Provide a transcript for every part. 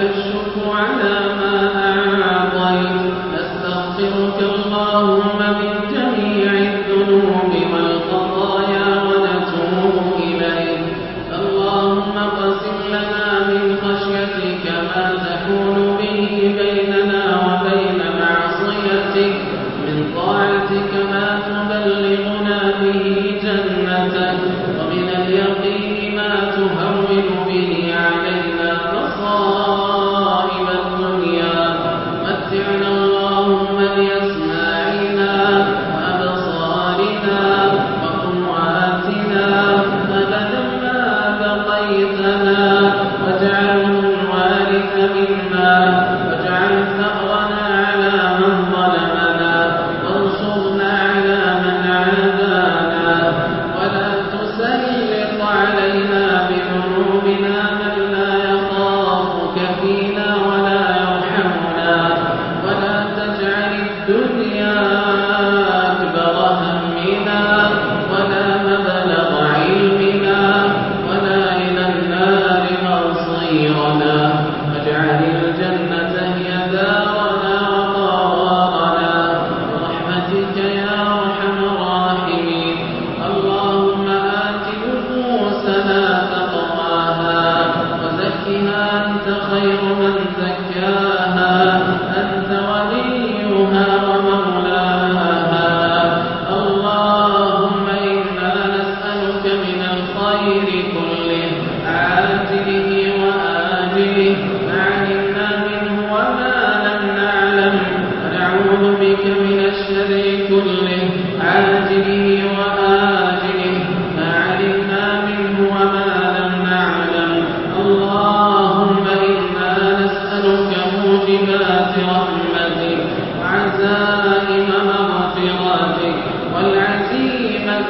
الشكر على ما أعطي نستغفرك الله خير من زكاها أنت وليها.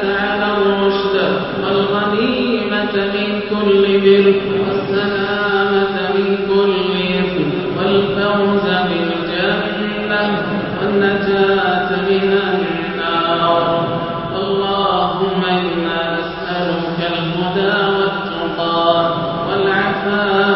تعالى الرشد والغنيمة من كل برك والسلامة من كل يس والفوز بالجنة والنجاة من النار. اللهم إنا نسألك الهدى والتقى والعفاف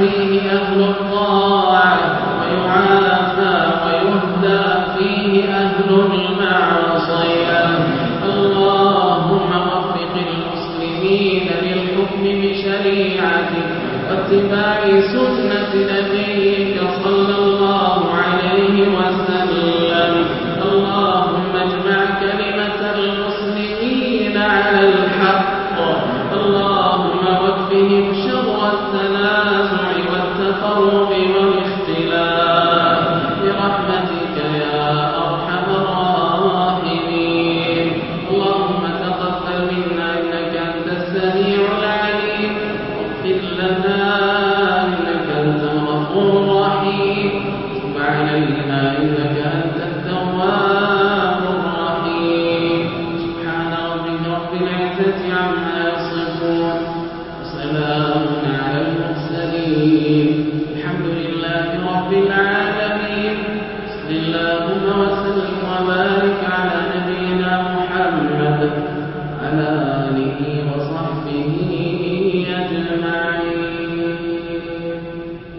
فيه أهل الطاعة ويعافى ويهدى فيه أهل المعصية اللهم وفق المسلمين للحكم بشريعتك واتباع سنة التي عنها يصفون وسلام على المرسلين الحمد لله رب العالمين. بسم الله وسلم وبارك